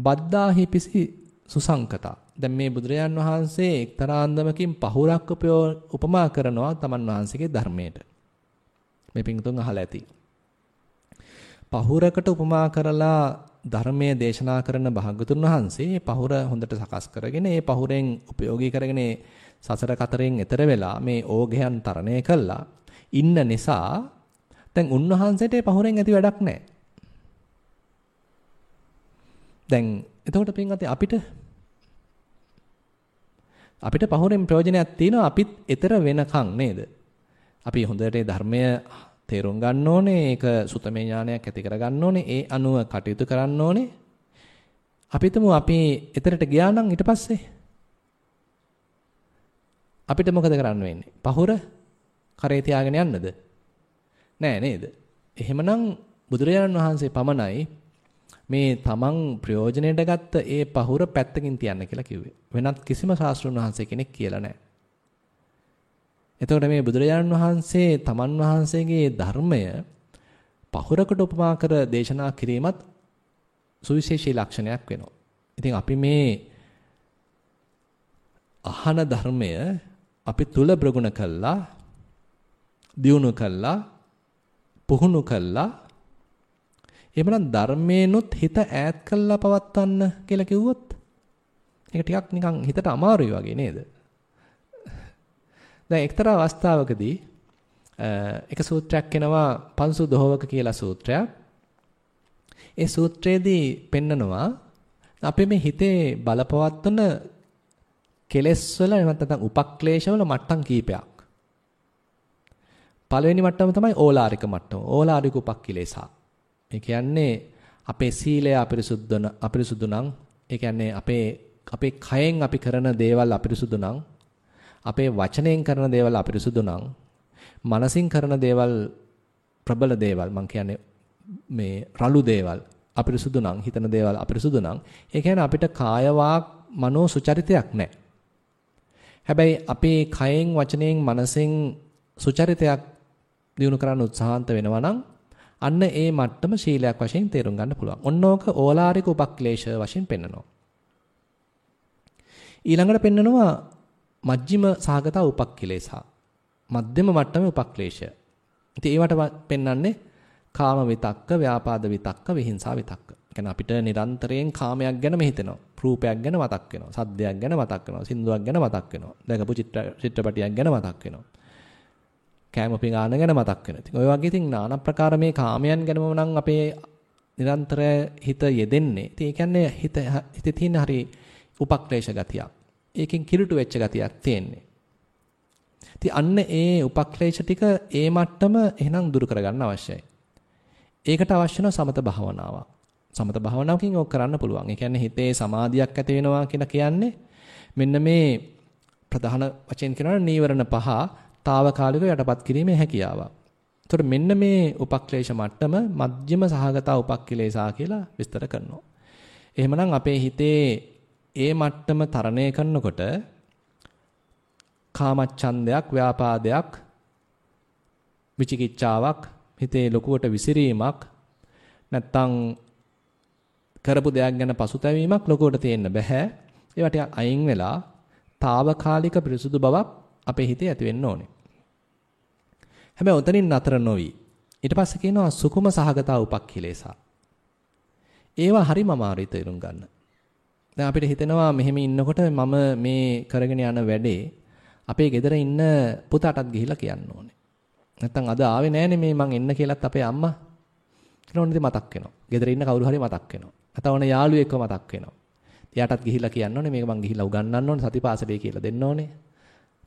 බද්දාහි පිසි සුසංකතා. දැන් මේ බුදුරජාන් වහන්සේ එක්තරා අන්දමකින් පහුරක් උපමා කරනවා තමන් වහන්සේගේ ධර්මයට. මේ පිංතුන් අහලා ඇති. පහුරකට උපමා කරලා ධර්මයේ දේශනා කරන භාගතුන් වහන්සේ පහුර හොඳට සකස් කරගෙන ඒ පහුරෙන් ප්‍රයෝගී කරගෙන සසර කතරෙන් එතර වෙලා මේ ඕඝයන් තරණය කළා ඉන්න නිසා දැන් උන්වහන්සේට පහුරෙන් ඇති වැඩක් නැහැ. දැන් එතකොට පින්වත්නි අපිට අපිට පහුරෙන් ප්‍රයෝජනයක් තියෙනවා අපිත් ඊතර වෙනකන් නේද? අපි හොඳට ධර්මය තේරුම් ගන්න ඕනේ. ඒක සුතමේ ඥානයක් ඇති කර ගන්න ඕනේ. ඒ අනුව කටයුතු කරන්න ඕනේ. අපිටම අපි ඊතරට ගියා නම් ඊට පස්සේ අපිට මොකද කරන්න වෙන්නේ? පහුර කරේ තියාගෙන යන්නද? නෑ නේද? එහෙමනම් බුදුරජාණන් වහන්සේ පමණයි මේ තමන් ප්‍රයෝජනෙට ගත්ත ඒ පහුර පැත්තකින් තියන්න කියලා කිව්වේ. වෙනත් කිසිම ශාස්ත්‍රඥ වහන්සේ කෙනෙක් කියලා නැහැ. එතකොට මේ බුදුරජාණන් වහන්සේ තමන් වහන්සේගේ ධර්මය පහුරකට උපමා කර දේශනා කිරීමත් සුවිශේෂී ලක්ෂණයක් වෙනවා. ඉතින් අපි මේ අහන ධර්මය අපි තුල ප්‍රගුණ කළා, දියුණු කළා, පුහුණු කළා. එහෙමනම් ධර්මේනොත් හිත ඈත් කළා පවත්වන්න කියලා කිව්වොත් ඒක ටිකක් නිකන් හිතට අමාරුයි වගේ නේද? දැන් එක්තරා අවස්ථාවකදී එක සූත්‍රයක් එනවා පන්සු දොහවක කියලා සූත්‍රයක්. ඒ සූත්‍රයේදී පෙන්නනවා අපේ මේ හිතේ බලපවත්වන කෙලෙස් වල නැත්නම් උපක්ලේශ වල මට්ටම් කීපයක්. පළවෙනි මට්ටම තමයි ඕලාරික මට්ටම. ඕලාරික උපක්ඛිලේසා. ඒ කියන්නේ අපේ සීලය අපිරිසුද්ධ අපිරිසුදු නම් ඒ කියන්නේ අපේ අපේ කයෙන් අපි කරන දේවල් අපිරිසුදු නම් අපේ වචනයෙන් කරන දේවල් අපිරිසුදු නම් මනසින් කරන දේවල් ප්‍රබල දේවල් මං කියන්නේ මේ රළු දේවල් අපිරිසුදු නම් හිතන දේවල් අපිරිසුදු නම් ඒ කියන්නේ අපිට කාය වාක් මනෝ සුචරිතයක් නැහැ. හැබැයි අපේ කයෙන් වචනයෙන් මනසෙන් සුචරිතයක් දිනු කරන්න උත්සාහන්ත වෙනවා නම් අන්න ඒ මට්ටම ශීලයක් වශයෙන් තේරුම් ගන්න පුළුවන්. ඔන්නෝක ඕලාරික උපක්ලේශ වශයෙන් පෙන්නනවා. ඊළඟට පෙන්නනවා මජ්ක්‍ධිම සහගත උපක්ඛිලේසා. මධ්‍යම මට්ටමේ උපක්ලේශය. ඉතින් ඒවට පෙන්වන්නේ කාම විතක්ක, ව්‍යාපාද විතක්ක, විහිංසා විතක්ක. කියන්නේ අපිට නිරන්තරයෙන් කාමයක් ගැනම හිතෙනවා. රූපයක් ගැන මතක් වෙනවා. සද්දයක් ගැන මතක් වෙනවා. සින්දුවක් ගැන මතක් වෙනවා. දැකපු චිත්‍රපටියක් ගැන මතක් වෙනවා. කෑම පිඟාන ගැන මතක් වෙනවා. ඉතින් ඔය වගේ ඉතින් নানা ප්‍රකාර මේ කාමයන් ගැනම නම් අපේ නිරන්තර හිත යෙදෙන්නේ. ඉතින් ඒ කියන්නේ හිත හිතේ තියෙන හරි උපක්ලේශ ගතියක්. ඒකෙන් කිලුට වෙච්ච ගතියක් තියෙන්නේ. ඉතින් අන්න ඒ උපක්ලේශ ටික ඒ මට්ටම එහෙනම් දුරු කරගන්න අවශ්‍යයි. ඒකට අවශ්‍ය වෙන සමත භාවනාවක්. සමත භාවනාවකින් ඕක කරන්න පුළුවන්. ඒ කියන්නේ හිතේ සමාධියක් ඇති වෙනවා කියලා කියන්නේ මෙන්න මේ ප්‍රධාන වචෙන් කියනවා නීවරණ පහ తాවකාලිකව යටපත් කිරීමේ හැකියාව. එතකොට මෙන්න මේ උපක්ලේශ මට්ටම මධ්‍යම සහගත උපක්ඛිලේසා කියලා විස්තර කරනවා. එහෙමනම් අපේ හිතේ ඒ මට්ටම තරණය කරනකොට කාමච්ඡන්දයක්, ව්‍යාපාදයක්, විචිකිච්ඡාවක්, හිතේ ලොකුවට විසිරීමක් නැත්තම් කරපු දෙයක් ගැන පසුතැවීමක් ලොකුවට තියෙන්න බෑ. ඒවා ටිකක් අයින් වෙලා తాවකාලික පිරිසුදු බවක් අපේ හිතේ ඇති වෙන්න ඕනේ. හැබැයි උතනින් නතර නොවි. ඊට පස්සේ කියනවා සුකුම සහගතා උපක්ඛිලේසා. ඒවා හරිම අමාරුයි තේරුම් ගන්න. දැන් අපිට හිතෙනවා මෙහෙම ඉන්නකොට මම මේ කරගෙන යන වැඩේ අපේ ගෙදර ඉන්න පුතාටත් ගිහිල්ලා කියන්න ඕනේ. නැත්තම් අද ආවේ නෑනේ මේ මං එන්න කියලාත් අපේ අම්මා කියලා ඕනේ මතක් වෙනවා. ගෙදර ඉන්න කවුරු හරි මතක් වෙනවා. නැත්නම් ඕනේ යාළුවෙක්ව මතක් වෙනවා. එයාටත් ගිහිල්ලා කියන්න ඕනේ මේක මං ගිහිල්ලා උගන්වන්න ඕනේ සතිපාසලේ කියලා දෙන්න ඕනේ.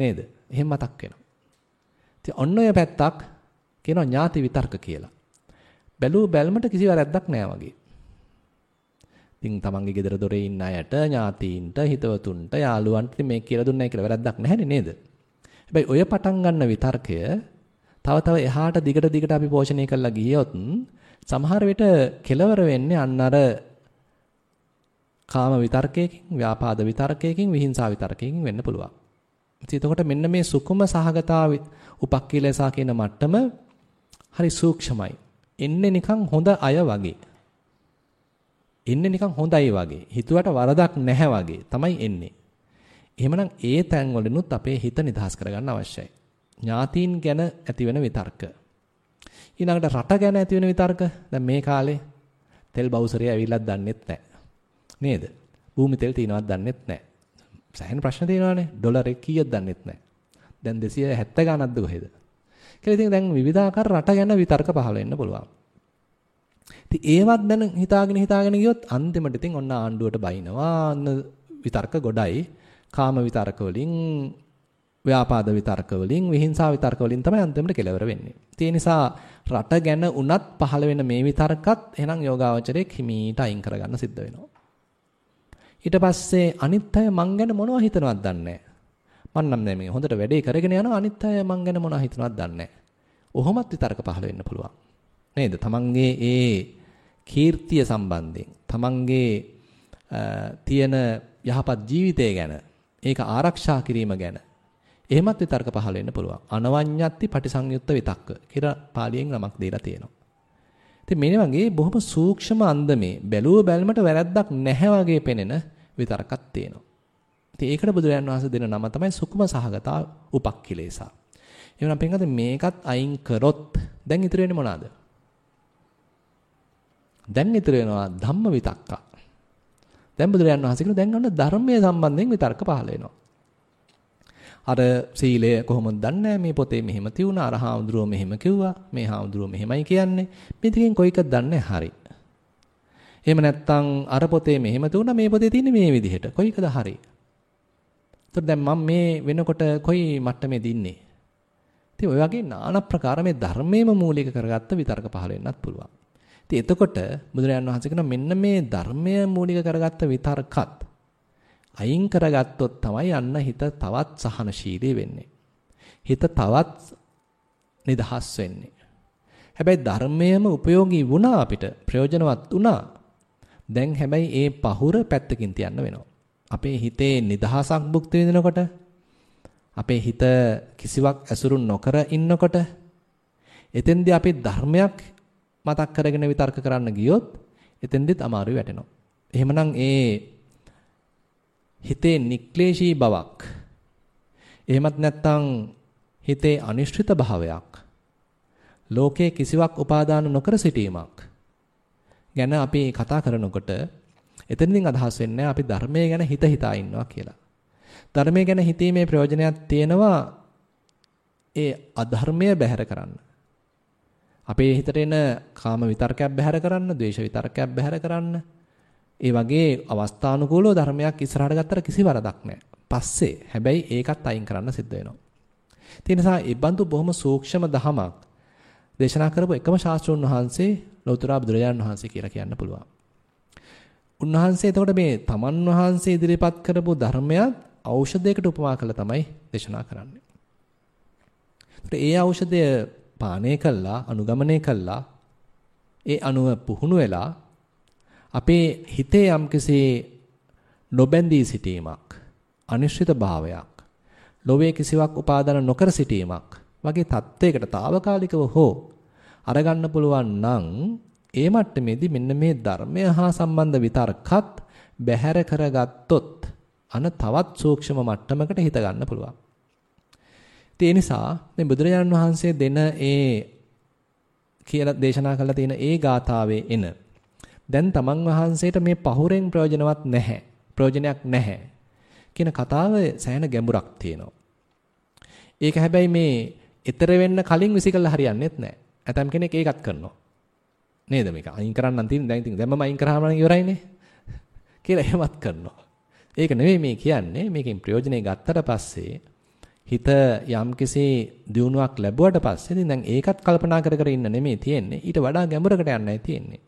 නේද? එහෙම මතක් වෙනවා. ඉතින් ඔන්න ඔය පැත්තක් කියනවා ඥාති විතර්ක කියලා. බැලූ බැල්මට කිසි වැරැද්දක් නෑ වගේ. ඉතින් තමන්ගේ ගෙදර දොරේ ඉන්න අයට ඥාතීන්ට හිතවතුන්ට යාළුවන්ට මේක කියලා දුන්නයි කියලා වැරද්දක් නැහැනේ නේද? හැබැයි ඔය පටන් ගන්න විතර්කය තව තව එහාට දිගට දිගට අපි පෝෂණය කරලා ගියොත් සමහර විට කෙලවර වෙන්නේ අන්න අර කාම විතර්කයකින්, ව්‍යාපාද විතර්කයකින්, විහිංසා විතර්කයකින් වෙන්න පුළුවන්. ඉතින් එතකොට මෙන්න මේ සුකුම සහගතා උපක්ඛිලසා කියන මට්ටම හරි සූක්ෂමයි. එන්නේ නිකන් හොඳ අය වගේ. එන්නේ නිකන් හොඳයි වගේ. හිතුවට වරදක් නැහැ වගේ තමයි එන්නේ. එහෙමනම් ඒ තැන් වලිනුත් අපේ හිත නිදහස් කරගන්න අවශ්‍යයි. ඥාතීන් ගැන ඇතිවෙන විතර්ක. ඊළඟට රට ගැන ඇතිවෙන විතර්ක. දැන් මේ කාලේ තෙල් බවුසරය ඇවිල්ලත් දන්නෙත් නැහැ. නේද? භූමි තෙල් තියනවත් දන්නෙත් නැහැ. සෑහෙන ප්‍රශ්න තියෙනවානේ. ඩොලර් එක කීයද දන්නෙත් නැහැ. දැන් 270 ගානක්ද කොහෙද? කියලා ඉතින් දැන් විවිධාකාර රට ගැන විතර්ක පහළ වෙන්න පුළුවන්. ඉතින් ඒවත් දැන් හිතාගෙන හිතාගෙන ගියොත් අන්තිමට ඉතින් ඔන්න ආණ්ඩුවට බයිනවා. අන්න විතර්ක ගොඩයි. කාම විතර්ක වලින් ව්‍යාපාද විතර්ක වලින් විහිංසාව විතර්ක වලින් තමයි අන්තිමට කෙලවර වෙන්නේ. ඒ නිසා රට ගැන උනත් පහළ වෙන මේ විතර්කත් එහෙනම් යෝගාවචරයේ හිමීට අයින් කරගන්න සිද්ධ වෙනවා. ඊට පස්සේ අනිත් අය මං ගැන මොනවද හිතනවද දන්නේ මං නම් දැන් මේ හොඳට වැඩේ කරගෙන යනවා අනිත් අය මං ගැන මොනවද හිතනවද දන්නේ ඔහොමත් විතර්ක පහළ වෙන්න පුළුවන්. නේද? තමන්ගේ ඒ කීර්තිය සම්බන්ධයෙන් තමන්ගේ තියෙන යහපත් ජීවිතය ගැන ඒක ආරක්ෂා කිරීම ගැන එහෙමත් විතර්ක පහළ වෙන්න පුළුවන්. අනවඤ්ඤත්ති පටිසංයුත්ත විතක්ක කියලා පාලියෙන් නමක් දීලා තියෙනවා. ඉතින් මේ වගේ බොහොම සූක්ෂම අන්දමේ බැලුව බැලමට වැරද්දක් නැහැ වගේ පෙනෙන විතර්කක් තියෙනවා. ඉතින් ඒකට බුදුරජාන් වහන්සේ දෙන නම තමයි සුකුම සහගතා උපක්ඛිලේසා. එහෙනම් පින්ගත මේකත් අයින් කරොත් දැන් ඉතුරු වෙන්නේ මොනවාද? දැන් ඉතුරු වෙනවා ධම්ම විතක්ක. දැන් බුදුරජාන් වහන්සේ කියන දැන් අන්න ධර්මයේ සම්බන්ධයෙන් විතර්ක පහළ වෙනවා. අර සීලය කොහොමද දන්නේ? මේ පොතේ මෙහෙම තියුණා අර හාමුදුරුවෝ මෙහෙම කිව්වා. මේ හාමුදුරුවෝ මෙහෙමයි කියන්නේ. මේ දෙකෙන් කොයිකද දන්නේ හරි. එහෙම නැත්නම් අර පොතේ මෙහෙම තියුණා මේ පොතේ තියෙන්නේ මේ විදිහට. කොයිකද හරි. එතකොට දැන් මම මේ වෙනකොට කොයි මට්ටමේද ඉන්නේ? ඉතින් ඔය වගේ নানা ප්‍රකාර මේ ධර්මයේම මූලික කරගත්ත විතර්ක පහළ වෙන්නත් පුළුවන්. ඉතින් එතකොට බුදුරජාන් වහන්සේ කියන මෙන්න මේ ධර්මය මූලික කරගත්ත විතර්කත් අයින් කරගත්තොත් තමයි යන්න හිත තවත් සහනශීලී වෙන්නේ. හිත තවත් නිදහස් වෙන්නේ. හැබැයි ධර්මයේම ප්‍රයෝගී වුණා අපිට ප්‍රයෝජනවත් වුණා. දැන් හැබැයි ඒ පහුර පැත්තකින් තියන්න වෙනවා. අපේ හිතේ නිදහසක් භුක්ති විඳිනකොට අපේ හිත කිසිවක් ඇසුරු නොකර ඉන්නකොට එතෙන්දී අපි ධර්මයක් මතක් කරගෙන විතර්ක කරන්න ගියොත් එතෙන්දිත් අමාරු වැටෙනවා. එහෙමනම් ඒ හිතේ නික්ලේශී බවක් එහෙමත් නැත්නම් හිතේ අනිශ්චිත භාවයක් ලෝකයේ කිසිවක් උපාදාන නොකර සිටීමක් ගැන අපි කතා කරනකොට එතනින් අදහස් වෙන්නේ අපි ධර්මයේ ගැන හිත හිතා ඉන්නවා කියලා. ධර්මයේ ගැන හිතීමේ ප්‍රයෝජනයක් තියෙනවා ඒ අධර්මය බැහැර කරන්න. අපේ හිතට එන කාම විතර්කයක් බැහැර කරන්න, ද්වේෂ විතර්කයක් බැහැර කරන්න. ඒ වගේ අවස්ථානුකූලව ධර්මයක් ඉස්සරහට ගත්තට කිසි වරදක් නැහැ. පස්සේ හැබැයි ඒකත් අයින් කරන්න සිද්ධ වෙනවා. ඒ නිසා ඒ බඳු බොහොම සූක්ෂම දහමක් දේශනා කරපු එකම ශාස්ත්‍රඥ වහන්සේ ලෞතර බුදුරජාණන් වහන්සේ කියලා කියන්න පුළුවන්. උන්වහන්සේ එතකොට මේ තමන් වහන්සේ ඉදිරිපත් කරපු ධර්මයක් ඖෂධයකට උපමා කළා තමයි දේශනා කරන්නේ. ඒ ඖෂධය පානය කළා, අනුගමනය කළා. ඒ අනුව පුහුණු වෙලා අපේ හිතේ යම්කිසි නොබැඳී සිටීමක්, අනිශ්චිත භාවයක්, ලෝභයේ කිසිවක් උපාදාන නොකර සිටීමක් වගේ தත්වයකට తాවකාලිකව හෝ අරගන්න පුළුවන් නම් ඒ මට්ටමේදී මෙන්න මේ ධර්මය හා සම්බන්ධ විතර්කත් බැහැර කරගත්තොත් අන තවත් සූක්ෂම මට්ටමකට හිත ගන්න පුළුවන්. ඒ නිසා මේ බුදුරජාණන් වහන්සේ දෙන ඒ කියලා දේශනා කරලා තියෙන ඒ ගාථාවේ එන දැන් තමන් වහන්සේට මේ පහුරෙන් ප්‍රයෝජනවත් නැහැ ප්‍රයෝජනයක් නැහැ කියන කතාව සෑහෙන ගැඹුරක් තියෙනවා. ඒක හැබැයි මේ ඊතර වෙන්න කලින් විසිකලා හරියන්නේත් නැහැ. ඇතම් කෙනෙක් ඒකත් කරනවා. නේද මේක අයින් කරන්න තියෙන දැන් ඉතින් දැම්මම අයින් කරාම නම් ඉවරයිනේ කියලා එහෙමත් කරනවා. ඒක නෙවෙයි මේ කියන්නේ මේකෙන් ප්‍රයෝජනෙ ගත්තට පස්සේ හිත යම්කිසි දියුණුවක් ලැබුවට පස්සේ ඉතින් දැන් ඒකත් කල්පනා කර කර ඉන්න නෙමෙයි තියෙන්නේ ඊට වඩා ගැඹුරකට යන්නයි තියෙන්නේ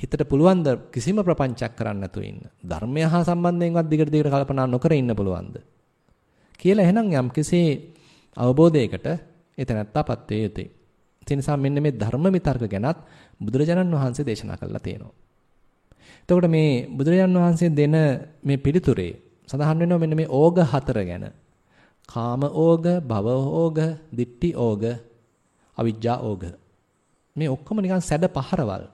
හිතට පුළුවන් ද කිසිම ප්‍රපංචයක් කරන්න නැතුව ඉන්න? ධර්මය හා සම්බන්ධයෙන්වත් දිගට දිගට කල්පනා නොකර ඉන්න පුළුවන්ද කියලා එහෙනම් යම්කිසි අවබෝධයකට එතනත්තාපත් වේ යුතුයි. ඒ නිසා මෙන්න මේ ධර්ම විතර්ක ගැනත් බුදුරජාණන් වහන්සේ දේශනා කළා තියෙනවා. එතකොට මේ බුදුරජාණන් වහන්සේ දෙන මේ පිළිතුරේ සඳහන් වෙනවා මෙන්න මේ ඕග හතර ගැන. කාම ඕග, භව ඕග, දිට්ටි ඕග, අවිජ්ජා ඕග. මේ ඔක්කොම නිකන් සැඩ පහරවල්.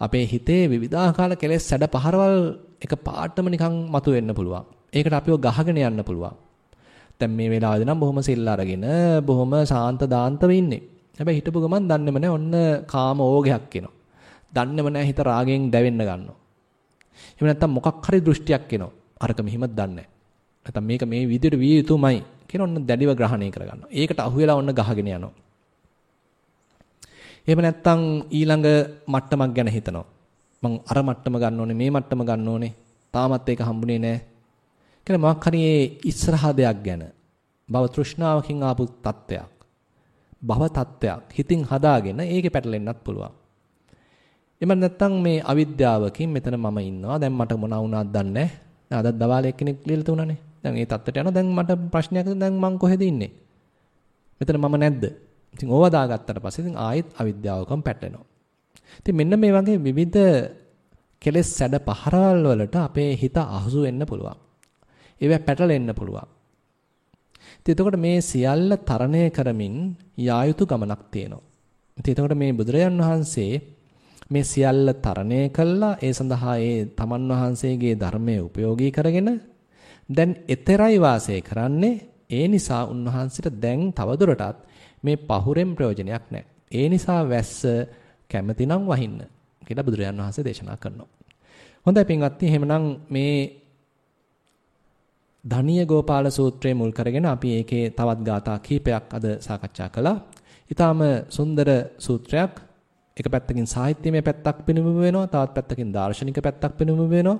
අපේ හිතේ විවිධාකාර කෙලෙස් සැඩ පහරවල් එක පාටම නිකන් මතුවෙන්න පුළුවන්. ඒකට අපිව ගහගෙන යන්න පුළුවන්. දැන් මේ වෙලාවේදී නම් බොහොම සිල් අරගෙන බොහොම සාන්ත දාන්තව ඉන්නේ. හැබැයි හිටපු ගමන් දන්නේම නැහැ ඔන්න කාම ඕගයක් එනවා. දන්නේම නැහැ හිත රාගෙන් දැවෙන්න ගන්නවා. එහෙම නැත්නම් මොකක් හරි දෘෂ්ටියක් එනවා. අරක මෙහිමත් දන්නේ නැහැ. නැත්නම් මේක මේ විදිහට විය යුතුමයි කියන ඔන්න දැඩිව ග්‍රහණය කරගන්නවා. ඒකට අහු වෙලා ඔන්න ගහගෙන යනවා. එහෙම නැත්නම් ඊළඟ මට්ටමක් ගැන හිතනවා. මං අර මට්ටම ගන්න ඕනේ මේ මට්ටම ගන්න ඕනේ. තාමත් ඒක හම්බුනේ නැහැ. කියලා මොකක් හරි ඉස්සරහා දෙයක් ගැන භව තෘෂ්ණාවකින් ආපු තත්ත්වයක්. භව තත්ත්වයක් හිතින් හදාගෙන ඒකේ පැටලෙන්නත් පුළුවන්. එමන් නැත්තම් මේ අවිද්‍යාවකින් මෙතන මම ඉන්නවා. දැන් මට මොන වුණාද දන්නේ නැහැ. අද දවාලේ කෙනෙක් ලියලා තුනනේ. දැන් ඒ තත්ත්වයට යනවා. දැන් මට ප්‍රශ්නයක් දැන් මං කොහෙද ඉන්නේ? මෙතන මම නැද්ද? ඉතින් ඕවා දාගත්තට පස්සේ ඉතින් ආයෙත් අවිද්‍යාවකම පැටලෙනවා. ඉතින් මෙන්න මේ වගේ විවිධ කෙලෙස් සැඩ පහරවල් වලට අපේ හිත අහසු වෙන්න පුළුවන්. ඒවා පැටලෙන්න පුළුවන්. ඉතින් එතකොට මේ සියල්ල තරණය කරමින් යා යුතු ගමනක් තියෙනවා. ඉතින් එතකොට මේ බුදුරජාන් වහන්සේ මේ සියල්ල තරණය කළා ඒ සඳහා ඒ තමන් වහන්සේගේ ධර්මයේ ප්‍රයෝගී කරගෙන දැන් එතරයි වාසය කරන්නේ ඒ නිසා උන්වහන්සේට දැන් තවදුරටත් මේ පහුරෙන් ප්‍රයෝජනයක් නැහැ. ඒ නිසා වැස්ස කැමැතිනම් වහින්න කියලා බුදුරජාන් වහන්සේ දේශනා කරනවා. හොඳයි පින්වත්නි එහෙමනම් මේ ධානිය ගෝපාල සූත්‍රයේ මුල් කරගෙන අපි ඒකේ තවත් ગાථා කීපයක් අද සාකච්ඡා කළා. ඊටාම සුන්දර සූත්‍රයක්. එක පැත්තකින් සාහිත්‍යමය පැත්තක් පෙනෙමු වෙනවා. තවත් පැත්තකින් දාර්ශනික පැත්තක් පෙනෙමු වෙනවා.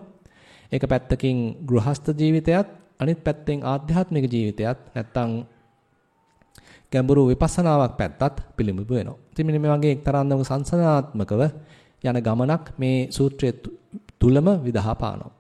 එක පැත්තකින් ගෘහස්ත ජීවිතයත් අනිත් පැත්තෙන් ආධ්‍යාත්මික ජීවිතයත් නැත්තම් ගැඹුරු විපස්සනාවක් පැත්තත් පිළිඹු වෙනවා. ඉතින් මෙන්න මේ වගේ එක්තරාන්දමක සංසනාත්මකව යන ගමනක් මේ සූත්‍රයේ තුලම විදහා පානවා.